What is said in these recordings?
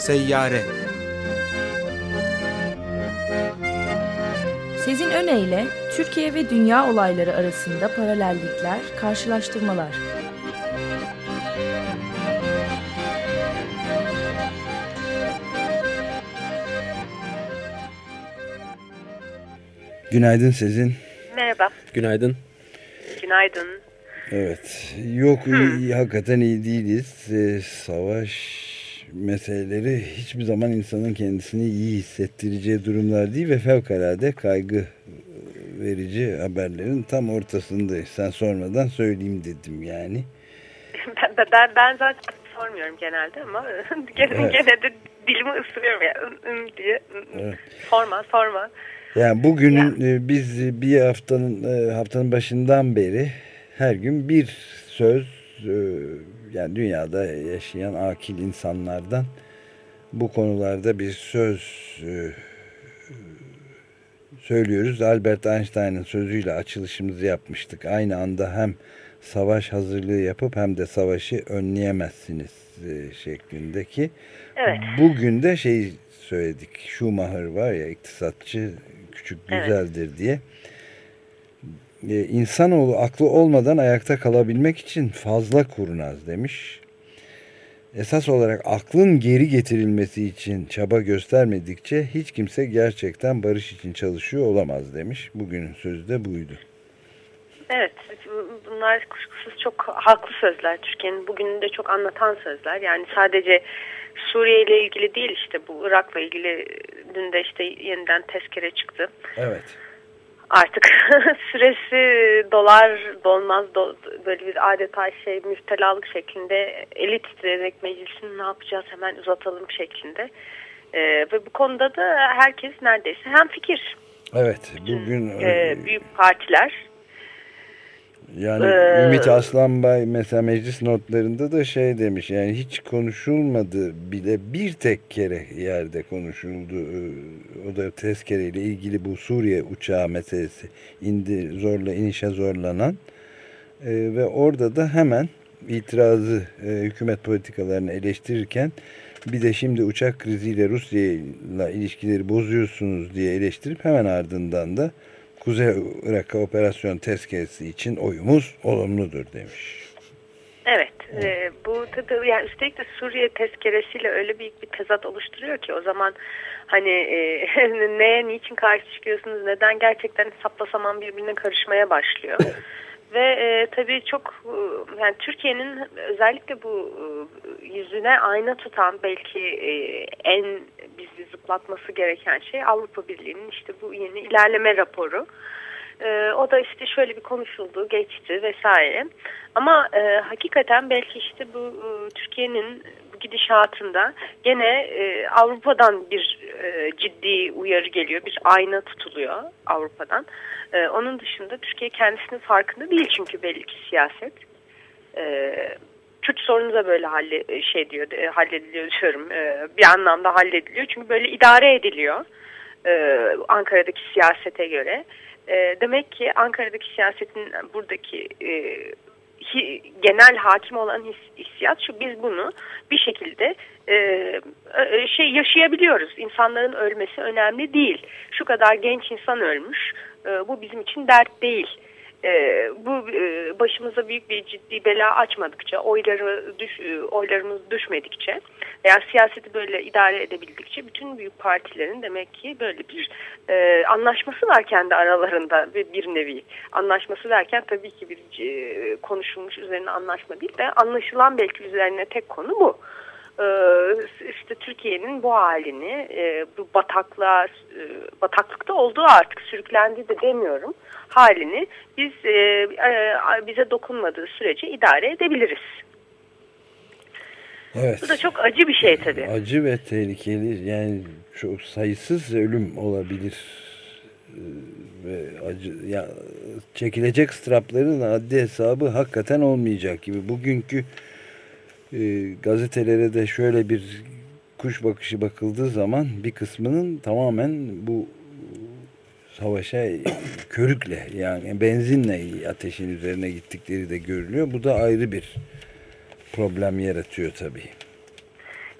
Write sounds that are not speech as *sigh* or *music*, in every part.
Seyyare Sezin Öne Türkiye ve dünya olayları arasında paralellikler, karşılaştırmalar. Günaydın Sezin. Merhaba. Günaydın. Günaydın. Evet. Yok iyi, hakikaten iyi değiliz. Ee, savaş meseleleri hiçbir zaman insanın kendisini iyi hissettireceği durumlar değil ve fevkalade kaygı verici haberlerin tam ortasındayız. Sen sormadan söyleyeyim dedim yani. Ben, ben, ben zaten sormuyorum genelde ama *laughs* gene, evet. gene de dilimi ısırıyorum ya ın diye. Evet. Sorma sorma. Yani bugünün yani. biz bir haftanın e, haftanın başından beri her gün bir söz e, yani dünyada yaşayan akil insanlardan bu konularda bir söz e, söylüyoruz. Albert Einstein'ın sözüyle açılışımızı yapmıştık. Aynı anda hem savaş hazırlığı yapıp hem de savaşı önleyemezsiniz e, şeklindeki. Evet. Bugün de şey söyledik. Schumacher var ya iktisatçı küçük güzeldir evet. diye. Ee, insanoğlu aklı olmadan ayakta kalabilmek için fazla kurnaz demiş. Esas olarak aklın geri getirilmesi için çaba göstermedikçe hiç kimse gerçekten barış için çalışıyor olamaz demiş. Bugünün sözü de buydu. Evet bunlar kuşkusuz çok haklı sözler. Türkiye'nin bugününde çok anlatan sözler. Yani sadece Suriye ile ilgili değil işte bu Irak'la ilgili dün de işte yeniden tezkere çıktı. Evet artık *laughs* süresi dolar dolmaz do, böyle bir adeta şey müftelalık şeklinde elit titreyerek meclisin ne yapacağız hemen uzatalım şeklinde. Ee, ve bu konuda da herkes neredeyse hem fikir. Evet bugün e, büyük partiler yani ee, Ümit Aslanbay mesela meclis notlarında da şey demiş yani hiç konuşulmadı bile bir tek kere yerde konuşuldu. Ee, o da tezkereyle ilgili bu Suriye uçağı meselesi indi zorla inişe zorlanan ee, ve orada da hemen itirazı e, hükümet politikalarını eleştirirken bir de şimdi uçak kriziyle Rusya ile ilişkileri bozuyorsunuz diye eleştirip hemen ardından da Kuzey Irak'a operasyon tezkeresi için oyumuz olumludur demiş. Evet, evet. E, bu tabii yani üstelik de Suriye tezkeresiyle öyle büyük bir tezat oluşturuyor ki o zaman hani e, *laughs* neye niçin karşı çıkıyorsunuz neden gerçekten saplasaman birbirine karışmaya başlıyor. Ve e, tabii çok e, yani Türkiye'nin özellikle bu e, yüzüne ayna tutan belki e, en bizi zıplatması gereken şey Avrupa Birliği'nin işte bu yeni ilerleme raporu. E, o da işte şöyle bir konuşuldu, geçti vesaire. Ama e, hakikaten belki işte bu e, Türkiye'nin gidişatında gene e, Avrupa'dan bir e, ciddi uyarı geliyor, bir ayna tutuluyor Avrupa'dan. E, onun dışında Türkiye kendisinin farkında değil çünkü belli ki siyaset. E, Kürt sorunu da böyle halle, e, şey diyor, e, hallediliyor diyorum. E, bir anlamda hallediliyor çünkü böyle idare ediliyor e, Ankara'daki siyasete göre. E, demek ki Ankara'daki siyasetin buradaki e, hi, genel hakim olan his, hissiyat şu biz bunu bir şekilde e, şey yaşayabiliyoruz. İnsanların ölmesi önemli değil. Şu kadar genç insan ölmüş. E, bu bizim için dert değil. E, bu e, başımıza büyük bir ciddi bela açmadıkça, oyları düş, e, oylarımız düşmedikçe veya siyaseti böyle idare edebildikçe bütün büyük partilerin demek ki böyle bir e, anlaşması var kendi aralarında bir, bir nevi. Anlaşması derken tabii ki bir e, konuşulmuş üzerine anlaşma değil de anlaşılan belki üzerine tek konu bu. Ee, işte Türkiye'nin bu halini e, bu bataklığa e, bataklıkta olduğu artık sürüklendi de demiyorum halini biz e, bize dokunmadığı sürece idare edebiliriz. Evet. Bu da çok acı bir şey tabii. Acı ve tehlikeli yani çok sayısız ölüm olabilir ve acı ya çekilecek strapların adli hesabı hakikaten olmayacak gibi bugünkü e, gazetelere de şöyle bir kuş bakışı bakıldığı zaman bir kısmının tamamen bu savaşa körükle yani benzinle ateşin üzerine gittikleri de görülüyor. Bu da ayrı bir problem yaratıyor tabii.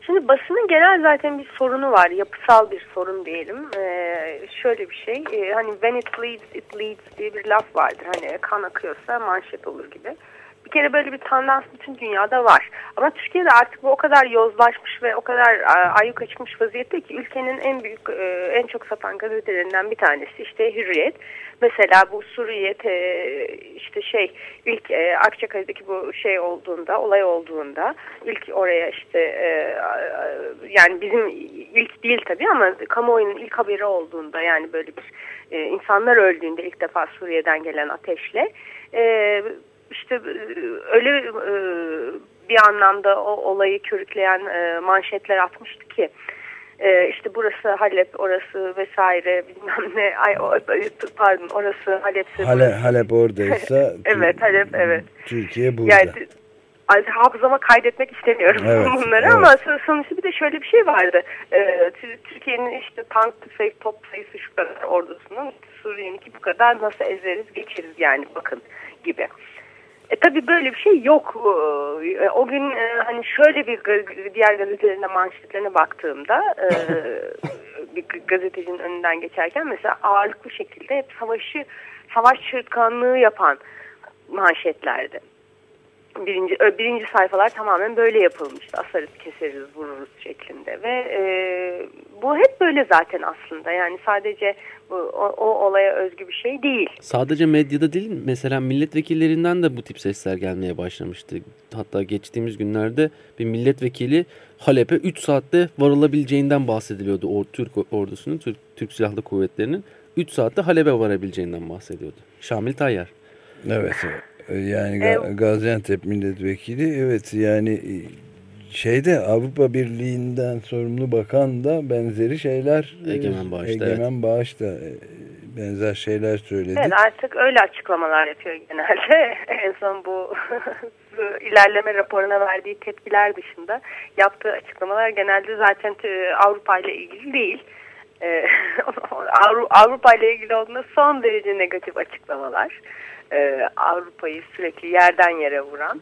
Şimdi basının genel zaten bir sorunu var. Yapısal bir sorun diyelim. Ee, şöyle bir şey. E, hani when it bleeds, it leads diye bir laf vardır. Hani kan akıyorsa manşet olur gibi. Bir kere böyle bir tendans bütün dünyada var. Ama Türkiye'de artık bu o kadar yozlaşmış ve o kadar ayyuka çıkmış vaziyette ki ülkenin en büyük, e, en çok satan gazetelerinden bir tanesi işte Hürriyet. Mesela bu Suriye işte şey ilk e, Akçakale'deki bu şey olduğunda olay olduğunda ilk oraya işte e, yani bizim ilk değil tabii ama kamuoyunun ilk haberi olduğunda yani böyle bir e, insanlar öldüğünde ilk defa Suriye'den gelen ateşle e, işte e, öyle e, bir anlamda o olayı körükleyen e, manşetler atmıştı ki işte burası Halep, orası vesaire bilmem ne. Ay, pardon orası Halep'se. Halep, Halep oradaysa. *laughs* evet Halep evet. Türkiye burada. Yani, hafızama kaydetmek istemiyorum evet, *laughs* bunları evet. ama sonuçta bir de şöyle bir şey vardı. Ee, Türkiye'nin işte tank, tüfek, top sayısı şu kadar ordusunun Suriye'ninki bu kadar nasıl ezeriz geçeriz yani bakın gibi. E tabii böyle bir şey yok. E, o gün e, hani şöyle bir diğer gazetelerine manşetlerine baktığımda e, *laughs* bir gazetecinin önünden geçerken mesela ağırlıklı şekilde hep savaşı savaş çırtkanlığı yapan manşetlerdi birinci birinci sayfalar tamamen böyle yapılmıştı. Asarız, keseriz, vururuz şeklinde ve e, bu hep böyle zaten aslında. Yani sadece bu, o, o olaya özgü bir şey değil. Sadece medyada değil mesela milletvekillerinden de bu tip sesler gelmeye başlamıştı. Hatta geçtiğimiz günlerde bir milletvekili Halep'e 3 saatte varılabileceğinden bahsediliyordu. O Türk ordusunun, Türk, Türk Silahlı Kuvvetleri'nin 3 saatte Halep'e varabileceğinden bahsediyordu. Şamil Tayyar. Evet. Yani evet. Gaziantep milletvekili evet yani e, şeyde Avrupa Birliği'nden sorumlu bakan da benzeri şeyler e, Egemen Bağış'ta, Egemen evet. Bağış'ta e, benzer şeyler söyledi. Evet artık öyle açıklamalar yapıyor genelde. *laughs* en son bu, *laughs* bu ilerleme raporuna verdiği tepkiler dışında yaptığı açıklamalar genelde zaten Avrupa ile ilgili değil. *laughs* Avrupa ile ilgili olduğunda son derece negatif açıklamalar e, Avrupa'yı sürekli yerden yere vuran.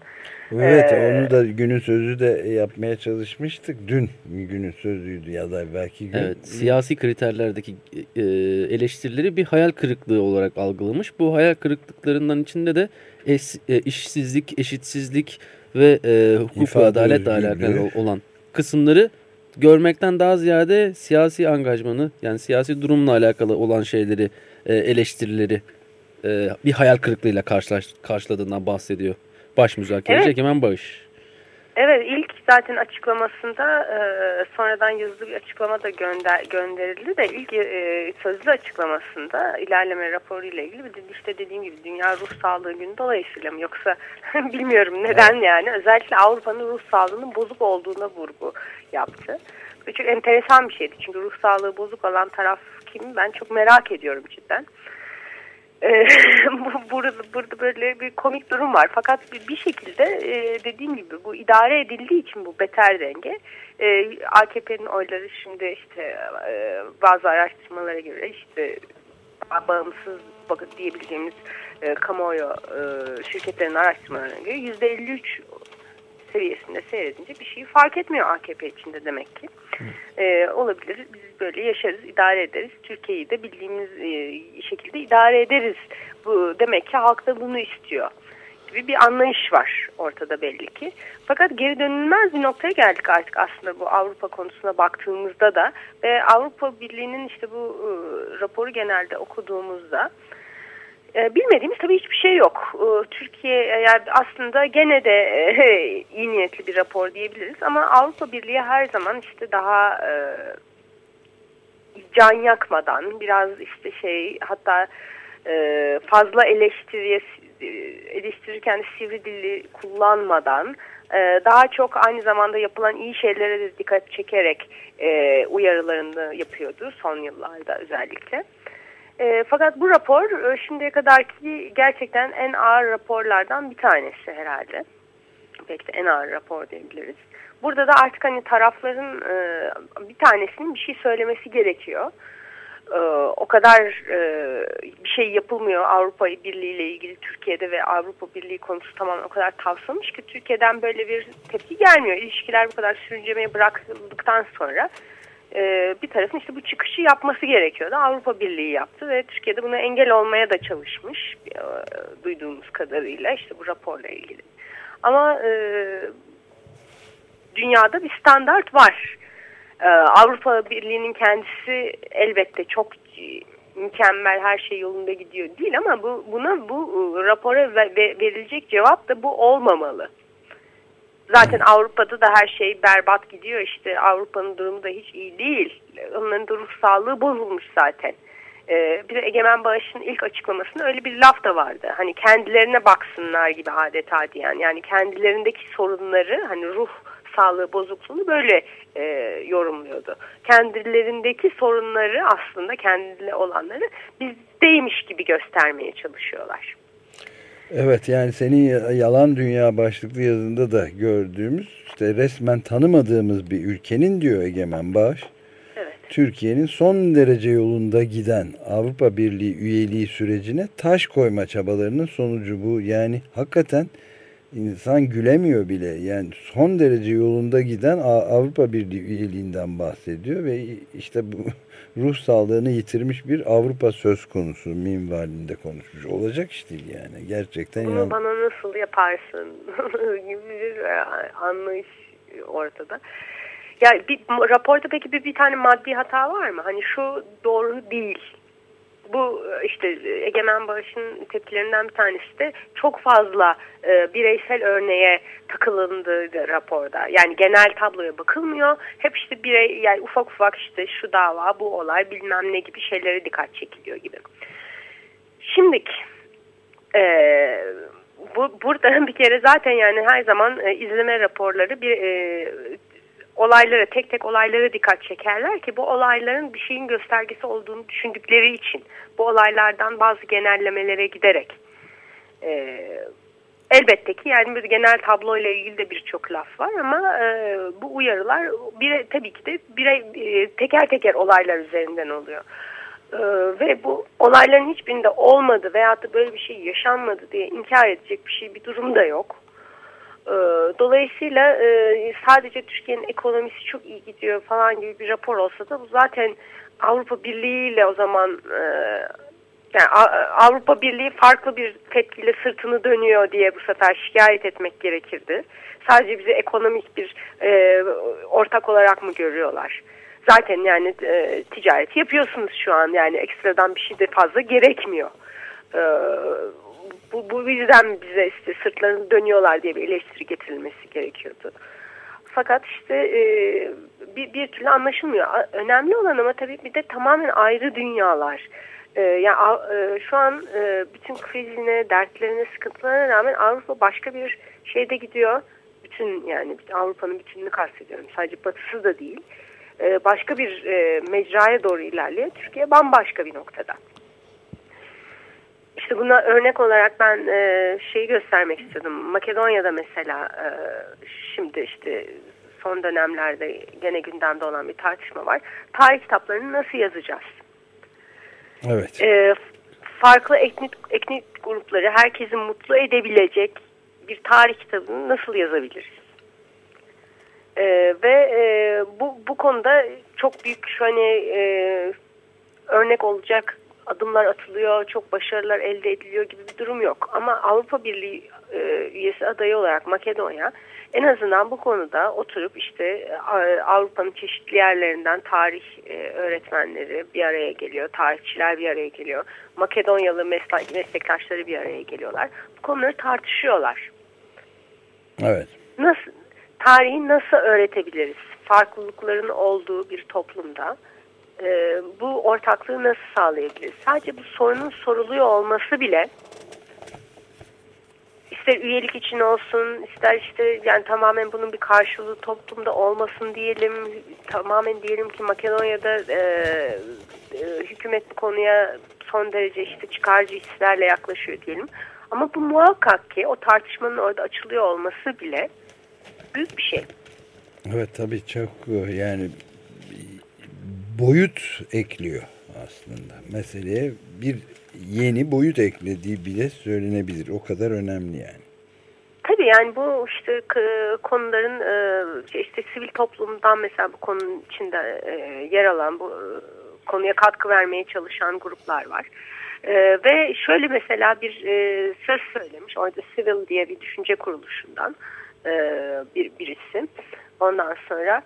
Evet ee, onu da günün sözü de yapmaya çalışmıştık. Dün günün sözüydü ya da belki gün. Evet siyasi kriterlerdeki e, eleştirileri bir hayal kırıklığı olarak algılamış. Bu hayal kırıklıklarından içinde de es, e, işsizlik, eşitsizlik ve e, hukuk İfade ve adaletle alakalı olan kısımları görmekten daha ziyade siyasi angajmanı yani siyasi durumla alakalı olan şeyleri e, eleştirileri e, bir hayal kırıklığıyla karşılaş, karşıladığından bahsediyor. Baş müzakereci evet. Egemen Bağış. Evet ilk zaten açıklamasında e, sonradan yazılı bir açıklama da gönder, gönderildi de ilk e, sözlü açıklamasında ilerleme raporu ile ilgili bir işte dediğim gibi Dünya Ruh Sağlığı Günü dolayısıyla mı yoksa *laughs* bilmiyorum neden evet. yani özellikle Avrupa'nın ruh sağlığının bozuk olduğuna vurgu yaptı. Bu çok enteresan bir şeydi çünkü ruh sağlığı bozuk olan taraf kim ben çok merak ediyorum cidden. Ee, *laughs* burada, burada böyle bir komik durum var. Fakat bir şekilde e, dediğim gibi bu idare edildiği için bu beter denge e, AKP'nin oyları şimdi işte e, bazı araştırmalara göre işte bağımsız diyebileceğimiz kamuoyu şirketlerin araştırmalarına göre %53 seviyesinde seyredince bir şey fark etmiyor AKP içinde demek ki. Ee, olabilir. Biz böyle yaşarız, idare ederiz. Türkiye'yi de bildiğimiz e, şekilde idare ederiz. Bu demek ki halk da bunu istiyor gibi bir anlayış var ortada belli ki. Fakat geri dönülmez bir noktaya geldik artık aslında bu Avrupa konusuna baktığımızda da ve Avrupa Birliği'nin işte bu e, raporu genelde okuduğumuzda e, bilmediğimiz tabii hiçbir şey yok. E, Türkiye yani aslında gene de e, iyi niyetli bir rapor diyebiliriz ama Avrupa Birliği her zaman işte daha e, can yakmadan biraz işte şey hatta e, fazla eleştiriye eleştirirken sivri dili kullanmadan e, daha çok aynı zamanda yapılan iyi şeylere de dikkat çekerek e, uyarılarını yapıyordu son yıllarda özellikle. E, fakat bu rapor e, şimdiye kadarki gerçekten en ağır raporlardan bir tanesi herhalde. Belki de en ağır rapor diyebiliriz. Burada da artık hani tarafların e, bir tanesinin bir şey söylemesi gerekiyor. e, o kadar e, bir şey yapılmıyor Avrupa Birliği ile ilgili Türkiye'de ve Avrupa Birliği konusu tamamen o kadar tavsamış ki Türkiye'den böyle bir tepki gelmiyor. İlişkiler bu kadar sürüncemeye bırakıldıktan sonra e, bir tarafın işte bu çıkışı yapması gerekiyordu. Avrupa Birliği yaptı ve Türkiye'de buna engel olmaya da çalışmış e, duyduğumuz kadarıyla işte bu raporla ilgili. Ama e, dünyada bir standart var. E, Avrupa Birliği'nin kendisi elbette çok mükemmel her şey yolunda gidiyor değil ama bu buna bu e, rapora verilecek cevap da bu olmamalı. Zaten Avrupa'da da her şey berbat gidiyor. İşte Avrupa'nın durumu da hiç iyi değil. Onların da ruh sağlığı bozulmuş zaten. Ee, bir de Egemen Bağış'ın ilk açıklamasında öyle bir laf da vardı. Hani kendilerine baksınlar gibi adeta diyen. Yani kendilerindeki sorunları hani ruh sağlığı bozukluğunu böyle e, yorumluyordu. Kendilerindeki sorunları aslında kendileri olanları bizdeymiş gibi göstermeye çalışıyorlar. Evet yani senin yalan dünya başlıklı yazında da gördüğümüz işte resmen tanımadığımız bir ülkenin diyor Egemen Bağış. Evet. Türkiye'nin son derece yolunda giden Avrupa Birliği üyeliği sürecine taş koyma çabalarının sonucu bu. Yani hakikaten insan gülemiyor bile. Yani son derece yolunda giden Avrupa Birliği üyeliğinden bahsediyor ve işte bu *laughs* ruh sağlığını yitirmiş bir Avrupa söz konusu minvalinde konuşmuş. Olacak iş değil yani. Gerçekten Bunu inan... bana nasıl yaparsın *laughs* gibi bir anlayış ortada. Ya bir raporda peki bir, bir tane maddi hata var mı? Hani şu doğru değil bu işte Egemen Bağış'ın tepkilerinden bir tanesi de çok fazla e, bireysel örneğe takılındığı raporda. Yani genel tabloya bakılmıyor. Hep işte birey yani ufak ufak işte şu dava, bu olay bilmem ne gibi şeylere dikkat çekiliyor gibi. Şimdiki e, bu, burada *laughs* bir kere zaten yani her zaman e, izleme raporları bir e, olaylara tek tek olaylara dikkat çekerler ki bu olayların bir şeyin göstergesi olduğunu düşündükleri için bu olaylardan bazı genellemelere giderek e, elbette ki yani bir genel tablo ile ilgili de birçok laf var ama e, bu uyarılar bir, tabii ki de bire, e, teker teker olaylar üzerinden oluyor. E, ve bu olayların hiçbirinde olmadı veya da böyle bir şey yaşanmadı diye inkar edecek bir şey bir durum da yok. Ee, dolayısıyla e, sadece Türkiye'nin ekonomisi çok iyi gidiyor falan gibi bir rapor olsa da bu zaten Avrupa Birliği ile o zaman e, yani Avrupa Birliği farklı bir tepkiyle sırtını dönüyor diye bu sefer şikayet etmek gerekirdi. Sadece bizi ekonomik bir e, ortak olarak mı görüyorlar? Zaten yani e, ticaret yapıyorsunuz şu an yani ekstradan bir şey de fazla gerekmiyor. E, bu, bu yüzden bize işte sırtlarını dönüyorlar diye bir eleştiri getirilmesi gerekiyordu. Fakat işte e, bir, bir türlü anlaşılmıyor. Önemli olan ama tabii bir de tamamen ayrı dünyalar. E, yani e, şu an e, bütün krizine, dertlerine, sıkıntılarına rağmen Avrupa başka bir şeyde gidiyor. Bütün yani Avrupa'nın bütününü kastediyorum. Sadece batısı da değil. E, başka bir e, mecraya doğru ilerliyor. Türkiye bambaşka bir noktada. İşte buna örnek olarak ben e, şeyi göstermek istedim. Makedonya'da mesela e, şimdi işte son dönemlerde gene gündemde olan bir tartışma var. Tarih kitaplarını nasıl yazacağız? Evet. E, farklı etnik, etnik grupları herkesi mutlu edebilecek bir tarih kitabını nasıl yazabiliriz? E, ve e, bu, bu konuda çok büyük şu hani e, örnek olacak adımlar atılıyor, çok başarılar elde ediliyor gibi bir durum yok. Ama Avrupa Birliği e, üyesi adayı olarak Makedonya en azından bu konuda oturup işte e, Avrupa'nın çeşitli yerlerinden tarih e, öğretmenleri bir araya geliyor, tarihçiler bir araya geliyor, Makedonyalı meslek, meslektaşları bir araya geliyorlar. Bu konuları tartışıyorlar. Evet. Nasıl tarihi nasıl öğretebiliriz? Farklılıkların olduğu bir toplumda e, bu ortaklığı nasıl sağlayabiliriz? Sadece bu sorunun soruluyor olması bile ister üyelik için olsun, ister işte yani tamamen bunun bir karşılığı toplumda olmasın diyelim. Tamamen diyelim ki Makedonya'da e, e, hükümet bu konuya son derece işte çıkarcı hislerle yaklaşıyor diyelim. Ama bu muhakkak ki o tartışmanın orada açılıyor olması bile büyük bir şey. Evet tabii çok yani boyut ekliyor aslında. Meseleye bir yeni boyut eklediği bile söylenebilir. O kadar önemli yani. Tabii yani bu işte konuların e, işte sivil toplumdan mesela bu konunun içinde e, yer alan bu e, konuya katkı vermeye çalışan gruplar var. Ve şöyle mesela bir söz söylemiş orada Civil diye bir düşünce kuruluşundan bir birisi. Ondan sonra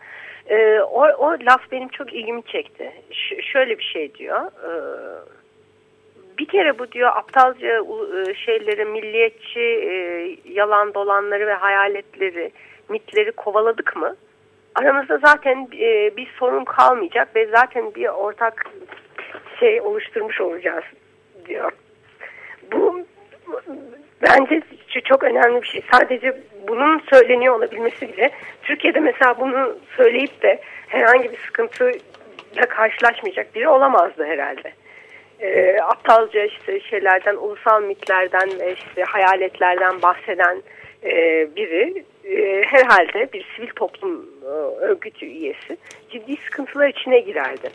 o, o laf benim çok ilgimi çekti. Ş şöyle bir şey diyor bir kere bu diyor aptalca e, şeyleri, milliyetçi e, yalan dolanları ve hayaletleri, mitleri kovaladık mı? Aramızda zaten e, bir sorun kalmayacak ve zaten bir ortak şey oluşturmuş olacağız diyor. Bu bence çok önemli bir şey. Sadece bunun söyleniyor olabilmesi bile Türkiye'de mesela bunu söyleyip de herhangi bir sıkıntıyla karşılaşmayacak biri olamazdı herhalde e, aptalca işte şeylerden, ulusal mitlerden ve işte hayaletlerden bahseden e, biri e, herhalde bir sivil toplum e, örgütü üyesi ciddi sıkıntılar içine girerdi.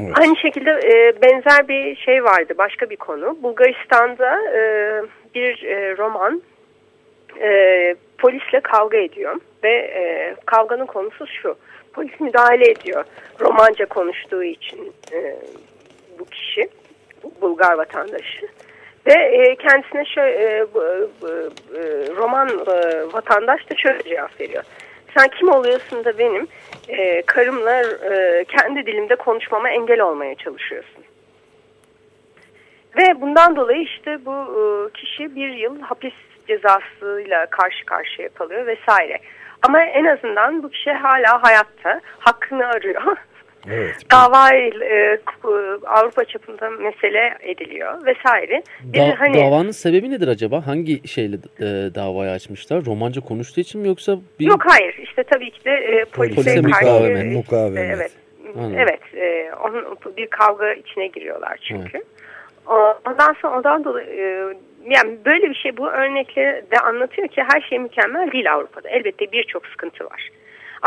Evet. Aynı şekilde e, benzer bir şey vardı başka bir konu. Bulgaristan'da e, bir e, roman e, polisle kavga ediyor ve e, kavganın konusu şu. Polis müdahale ediyor romanca konuştuğu için e, bu kişi, Bulgar vatandaşı. Ve e, kendisine şöyle, e, bu, bu, e, roman e, vatandaş da şöyle cevap veriyor. Sen kim oluyorsun da benim e, karımla e, kendi dilimde konuşmama engel olmaya çalışıyorsun. Ve bundan dolayı işte bu e, kişi bir yıl hapis cezasıyla karşı karşıya kalıyor vesaire. Ama en azından bu kişi hala hayatta hakkını arıyor *laughs* Evet. Dava e, Avrupa çapında mesele ediliyor vesaire. Bir da, hani, davanın sebebi nedir acaba? Hangi şeyle e, davayı açmışlar? Romanca konuştuğu için mi yoksa? Bir... Yok hayır. İşte tabii ki de e, polise, polise karşı. Mukavemet. mukavemet. Evet. Anladım. Evet. E, onun, bir kavga içine giriyorlar çünkü. Evet. Ondan sonra ondan dolayı e, yani böyle bir şey bu örnekle de anlatıyor ki her şey mükemmel değil Avrupa'da. Elbette birçok sıkıntı var.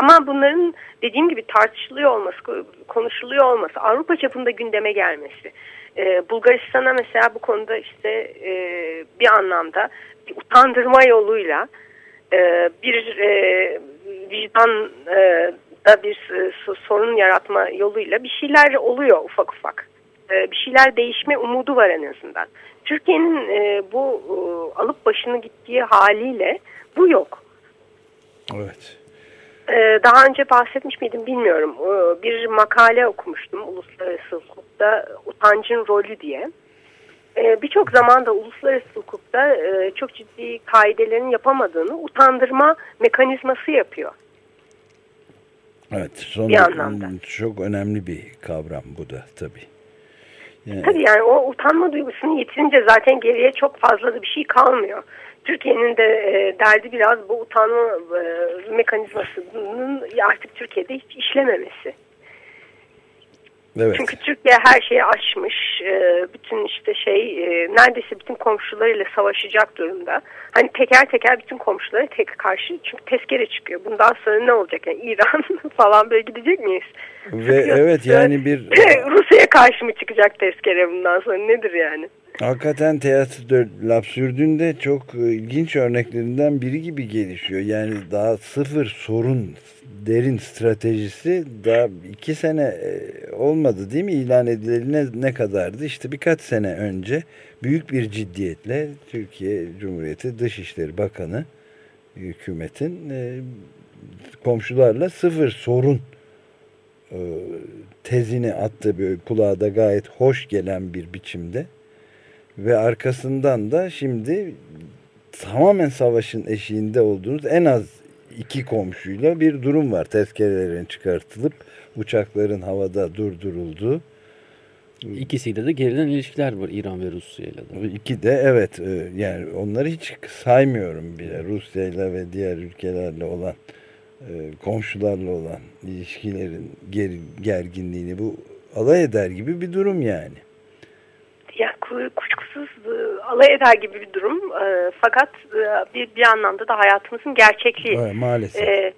Ama bunların dediğim gibi tartışılıyor olması, konuşuluyor olması, Avrupa çapında gündeme gelmesi. Ee, Bulgaristan'a mesela bu konuda işte e, bir anlamda bir utandırma yoluyla e, bir e, vicdan e, da bir sorun yaratma yoluyla bir şeyler oluyor ufak ufak. E, bir şeyler değişme umudu var en azından. Türkiye'nin e, bu e, alıp başını gittiği haliyle bu yok. Evet. Ee, daha önce bahsetmiş miydim bilmiyorum. Ee, bir makale okumuştum uluslararası hukukta utancın rolü diye. Ee, birçok zamanda uluslararası hukukta e, çok ciddi kaidelerin yapamadığını utandırma mekanizması yapıyor. Evet, son bir anlamda. çok önemli bir kavram bu da tabii. Yani... Tabii yani o utanma duygusunu yitirince zaten geriye çok fazla da bir şey kalmıyor. Türkiye'nin de e, derdi biraz bu utanma e, mekanizmasının artık Türkiye'de hiç işlememesi. Evet. Çünkü Türkiye her şeyi aşmış. E, bütün işte şey e, neredeyse bütün komşularıyla savaşacak durumda. Hani teker teker bütün komşulara tek karşı çünkü tezkere çıkıyor. Bundan sonra ne olacak? Yani İran *laughs* falan böyle gidecek miyiz? Ve evet yani bir *laughs* Rusya'ya karşı mı çıkacak tezkere bundan sonra nedir yani? Hakikaten teatro Lapsürd'ün çok ilginç örneklerinden biri gibi gelişiyor. Yani daha sıfır sorun derin stratejisi daha iki sene e, olmadı değil mi ilan ediline ne kadardı? İşte birkaç sene önce büyük bir ciddiyetle Türkiye Cumhuriyeti Dışişleri Bakanı hükümetin e, komşularla sıfır sorun e, tezini attı böyle kulağa da gayet hoş gelen bir biçimde ve arkasından da şimdi tamamen savaşın eşiğinde olduğunuz en az iki komşuyla bir durum var. Tezkerelerin çıkartılıp uçakların havada durdurulduğu. İkisiyle de gerilen ilişkiler var İran ve Rusya ile de. İki de evet e, yani onları hiç saymıyorum bile Rusya ile ve diğer ülkelerle olan e, komşularla olan ilişkilerin gerginliğini bu alay eder gibi bir durum yani ya kuşkusuz e, alay eder gibi bir durum. E, fakat e, bir, bir anlamda da hayatımızın gerçekliği. Evet, maalesef.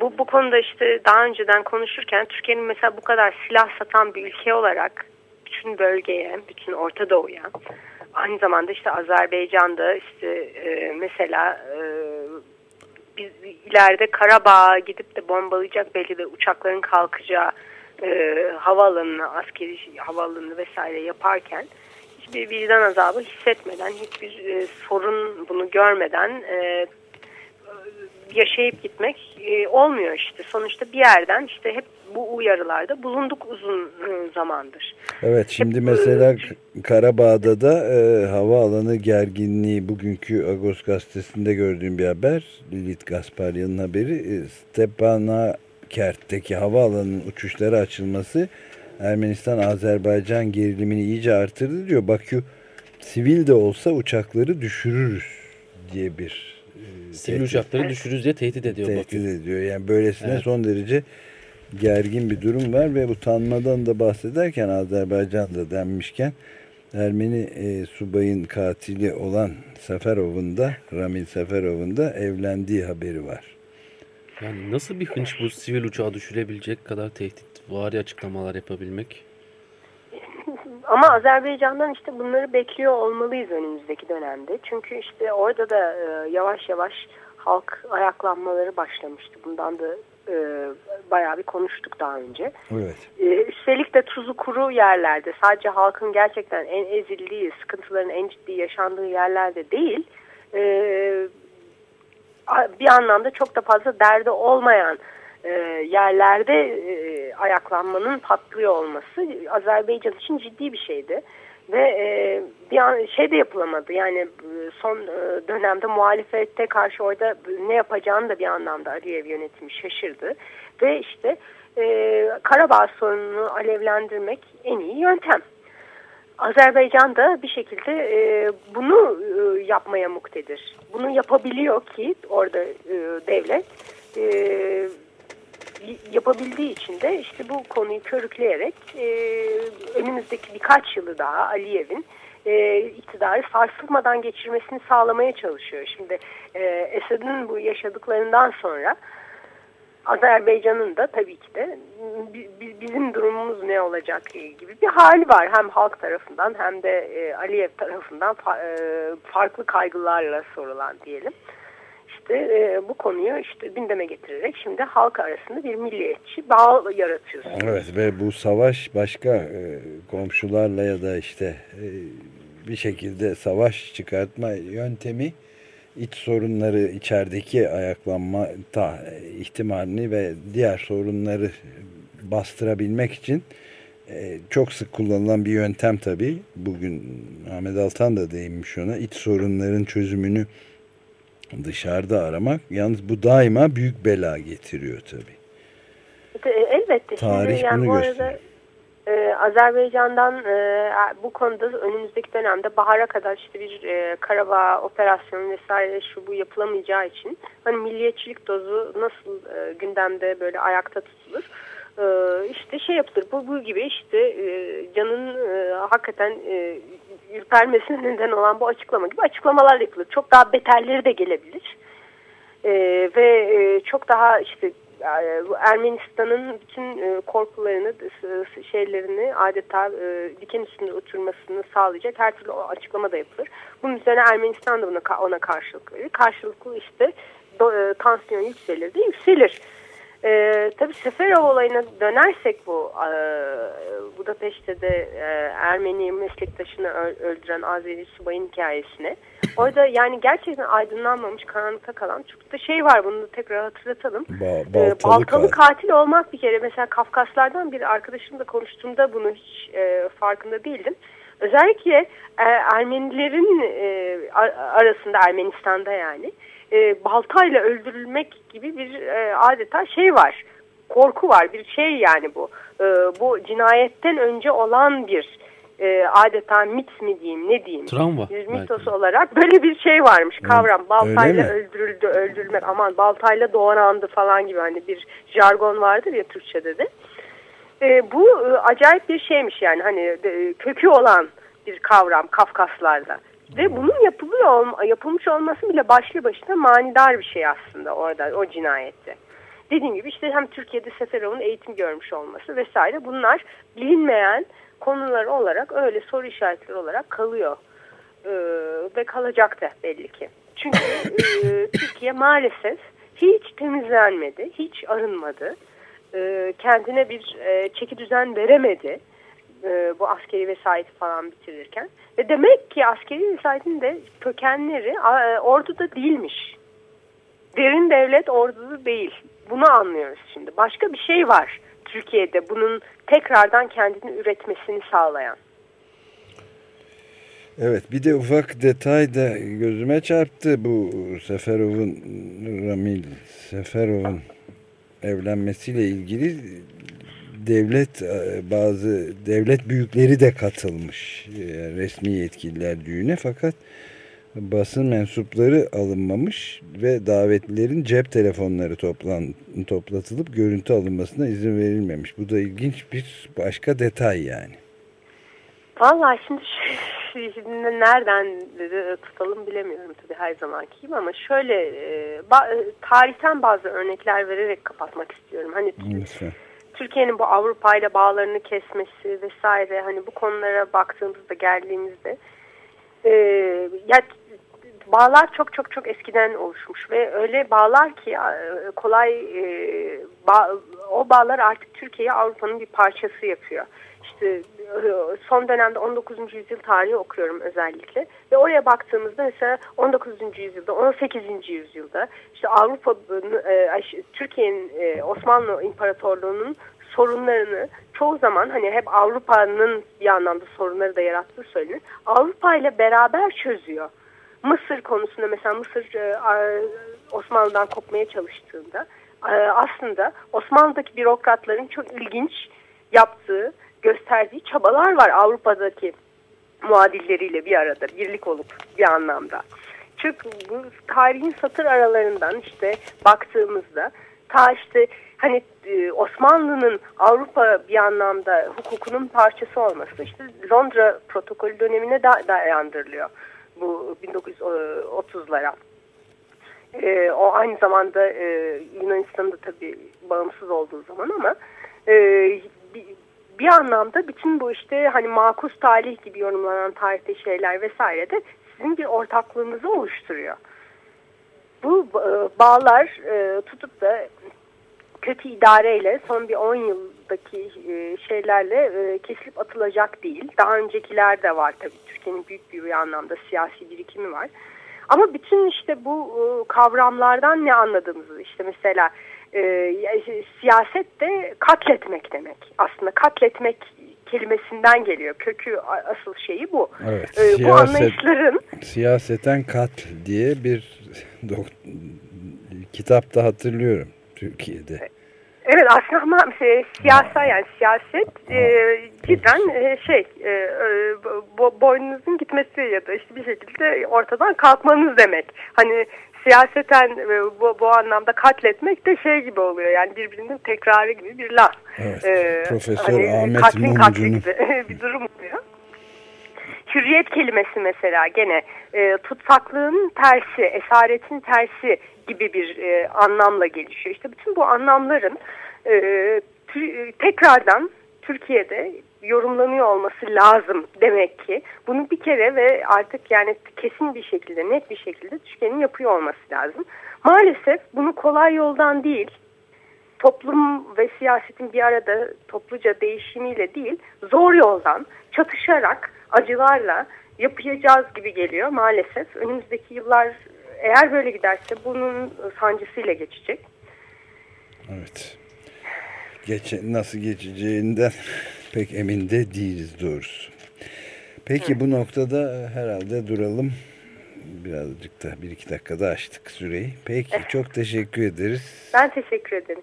Bu, bu konuda işte daha önceden konuşurken Türkiye'nin mesela bu kadar silah satan bir ülke olarak bütün bölgeye, bütün Orta Doğu'ya aynı zamanda işte Azerbaycan'da işte e, mesela e, biz ileride Karabağ'a gidip de bombalayacak belki de uçakların kalkacağı e, havaalanını, askeri havaalanını vesaire yaparken hiçbir vicdan azabı hissetmeden, hiçbir e, sorun bunu görmeden e, yaşayıp gitmek e, olmuyor işte. Sonuçta bir yerden işte hep bu uyarılarda bulunduk uzun e, zamandır. Evet şimdi hep, mesela Karabağ'da da e, havaalanı gerginliği bugünkü Agos gazetesinde gördüğüm bir haber. Lilith Gasparyan'ın haberi. E, Stepanakert'teki havaalanının uçuşları açılması Ermenistan-Azerbaycan gerilimini iyice artırdı diyor. Bakü sivil de olsa uçakları düşürürüz diye bir Sivil uçakları düşürürüz diye tehdit ediyor. Tehdit Bakü. ediyor. Yani böylesine evet. son derece gergin bir durum var ve utanmadan da bahsederken Azerbaycan'da denmişken Ermeni e, subayın katili olan Seferov'un da Ramil Seferov'un da evlendiği haberi var. Yani nasıl bir hınç bu sivil uçağı düşürebilecek kadar tehdit var açıklamalar yapabilmek? *laughs* Ama Azerbaycan'dan işte bunları bekliyor olmalıyız önümüzdeki dönemde. Çünkü işte orada da e, yavaş yavaş halk ayaklanmaları başlamıştı. Bundan da e, bayağı bir konuştuk daha önce. Evet. E, üstelik de tuzu kuru yerlerde sadece halkın gerçekten en ezildiği, sıkıntıların en ciddi yaşandığı yerlerde değil, e, bir anlamda çok da fazla derdi olmayan e, yerlerde e, ayaklanmanın patlıyor olması Azerbaycan için ciddi bir şeydi. Ve e, bir an şey de yapılamadı yani son dönemde muhalefette karşı orada ne yapacağını da bir anlamda Aliyev yönetimi şaşırdı. Ve işte Karabağ sorununu alevlendirmek en iyi yöntem. Azerbaycan da bir şekilde e, bunu e, yapmaya muktedir. Bunu yapabiliyor ki orada e, devlet e, yapabildiği için de işte bu konuyu körükleyerek e, önümüzdeki birkaç yılı daha Aliyev'in e, iktidarı sarsılmadan geçirmesini sağlamaya çalışıyor. Şimdi e, Esad'ın bu yaşadıklarından sonra Azerbaycan'ın da tabii ki de bizim durumumuz ne olacak gibi bir hali var. Hem halk tarafından hem de e, Aliyev tarafından e, farklı kaygılarla sorulan diyelim işte e, bu konuyu işte gündeme getirerek şimdi halk arasında bir milliyetçi bağ yaratıyorsunuz. Evet ve bu savaş başka e, komşularla ya da işte e, bir şekilde savaş çıkartma yöntemi iç sorunları içerideki ayaklanma ta, ihtimalini ve diğer sorunları bastırabilmek için e, çok sık kullanılan bir yöntem tabii. Bugün Ahmet Altan da değinmiş ona. iç sorunların çözümünü dışarıda aramak. Yalnız bu daima büyük bela getiriyor tabii. Elbette. Tarih Şimdi, yani bunu bu gösteriyor. Arada, e, Azerbaycan'dan e, bu konuda önümüzdeki dönemde bahara kadar işte bir e, Karabağ operasyonu vesaire şu bu yapılamayacağı için hani milliyetçilik dozu nasıl e, gündemde böyle ayakta tutulur? E, işte şey yapılır. Bu, bu gibi işte e, canın e, hakikaten e, ürpermesine neden olan bu açıklama gibi açıklamalar yapılır. Çok daha beterleri de gelebilir. E, ve e, çok daha işte e, Ermenistan'ın bütün e, korkularını, şeylerini adeta e, diken üstünde oturmasını sağlayacak her türlü açıklama da yapılır. Bunun üzerine Ermenistan da buna, ona karşılık verir. Karşılıklı işte do, e, tansiyon yükselir de yükselir. E, tabii Seferov olayına dönersek bu e, Budapeşte de e, Ermeni meslektaşını öldüren Azeri subayın hikayesine. *clears throat* Orada yani gerçekten aydınlanmamış karanlıkta kalan çok da şey var bunu da tekrar hatırlatalım. Ba baltalı, e, baltalı katil olmak bir kere mesela Kafkaslardan bir arkadaşımla konuştuğumda bunu hiç e, farkında değildim. Özellikle e, Ermenilerin e, arasında Ermenistan'da yani e, baltayla öldürülmek gibi bir e, adeta şey var. Korku var bir şey yani bu. E, bu cinayetten önce olan bir e, adeta mit mi diyeyim ne diyeyim. Travma. Bir mitos belki. olarak böyle bir şey varmış kavram. Baltayla öldürüldü, öldürülmek aman baltayla doğrandı falan gibi hani bir jargon vardır ya Türkçe'de de. E, bu e, acayip bir şeymiş yani hani e, kökü olan bir kavram Kafkaslarda. Ve bunun yapılıyor yapılmış olması bile başlı başına manidar bir şey aslında orada o cinayette. dediğim gibi işte hem Türkiye'de Seferov'un eğitim görmüş olması vesaire bunlar bilinmeyen konular olarak öyle soru işaretleri olarak kalıyor e, ve kalacak da belli ki. Çünkü e, *laughs* Türkiye maalesef hiç temizlenmedi, hiç arınmadı, e, kendine bir e, çeki düzen veremedi e, bu askeri vesayeti falan bitirirken. Ve demek ki askeri vesayetin de kökenleri e, orduda değilmiş. Derin devlet orduda değil. Bunu anlıyoruz şimdi. Başka bir şey var Türkiye'de bunun tekrardan kendini üretmesini sağlayan. Evet bir de ufak detay da gözüme çarptı bu Seferov'un Ramil Seferov'un evlenmesiyle ilgili devlet e, bazı devlet büyükleri de katılmış e, resmi yetkililer düğüne fakat basın mensupları alınmamış ve davetlilerin cep telefonları toplan, toplatılıp görüntü alınmasına izin verilmemiş. Bu da ilginç bir başka detay yani. Vallahi şimdi, şimdi nereden tutalım bilemiyorum tabii her zamanki gibi ama şöyle e, tarihten bazı örnekler vererek kapatmak istiyorum. Hani Lütfen. Türkiye'nin bu Avrupa ile bağlarını kesmesi vesaire hani bu konulara baktığımızda geldiğimizde e, ya bağlar çok çok çok eskiden oluşmuş ve öyle bağlar ki kolay e, bağ, o bağlar artık Türkiye'yi Avrupa'nın bir parçası yapıyor. İşte e, son dönemde 19. yüzyıl tarihi okuyorum özellikle ve oraya baktığımızda mesela 19. yüzyılda 18. yüzyılda işte Avrupa e, Türkiye'nin Osmanlı İmparatorluğu'nun sorunlarını çoğu zaman hani hep Avrupa'nın bir anlamda sorunları da yarattığı söylenir. Avrupa ile beraber çözüyor. Mısır konusunda mesela Mısır e, Osmanlı'dan kopmaya çalıştığında e, aslında Osmanlı'daki bürokratların çok ilginç yaptığı, gösterdiği çabalar var Avrupa'daki muadilleriyle bir arada birlik olup bir anlamda. Çünkü bu tarihin satır aralarından işte baktığımızda ta işte hani e, Osmanlı'nın Avrupa bir anlamda hukukunun parçası olması işte Londra protokolü dönemine da dayandırılıyor bu 1930'lara. E, o aynı zamanda e, Yunanistan'da tabii bağımsız olduğu zaman ama e, bir, anlamda bütün bu işte hani makus talih gibi yorumlanan tarihte şeyler vesaire de sizin bir ortaklığınızı oluşturuyor. Bu e, bağlar e, tutup da kötü idareyle son bir 10 yıldaki e, şeylerle kesilip atılacak değil. Daha öncekiler de var tabii. Türkiye'nin büyük bir, anlamda siyasi birikimi var. Ama bütün işte bu kavramlardan ne anladığımızı işte mesela e, siyaset de katletmek demek. Aslında katletmek kelimesinden geliyor. Kökü asıl şeyi bu. Evet, e, siyaset, bu anlayışların siyaseten katl diye bir kitapta hatırlıyorum. Türkiye'de. Evet aslında ama şey, siyasa yani siyaset e, cidden e, şey e, e, bo, boynunuzun gitmesi ya da işte bir şekilde ortadan kalkmanız demek. Hani siyaseten e, bu, bu anlamda katletmek de şey gibi oluyor yani birbirinin tekrarı gibi bir laf. Evet, e, Profesör hani, Ahmet katlin katli gibi *laughs* bir durum oluyor. Hürriyet kelimesi mesela gene e, tutsaklığın tersi, esaretin tersi gibi bir e, anlamla gelişiyor. İşte bütün bu anlamların e, tekrardan Türkiye'de yorumlanıyor olması lazım demek ki. Bunu bir kere ve artık yani kesin bir şekilde, net bir şekilde Türkiye'nin yapıyor olması lazım. Maalesef bunu kolay yoldan değil, toplum ve siyasetin bir arada topluca değişimiyle değil, zor yoldan, çatışarak, acılarla yapacağız gibi geliyor maalesef. Önümüzdeki yıllar eğer böyle giderse bunun sancısıyla geçecek. Evet. Geç, nasıl geçeceğinden pek emin de değiliz doğrusu. Peki Hı. bu noktada herhalde duralım. Birazcık da bir iki dakikada açtık süreyi. Peki evet. çok teşekkür ederiz. Ben teşekkür ederim.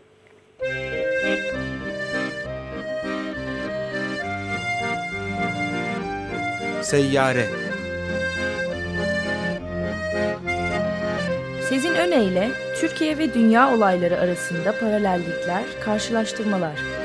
Seyyare Sezin Öne Türkiye ve dünya olayları arasında paralellikler, karşılaştırmalar.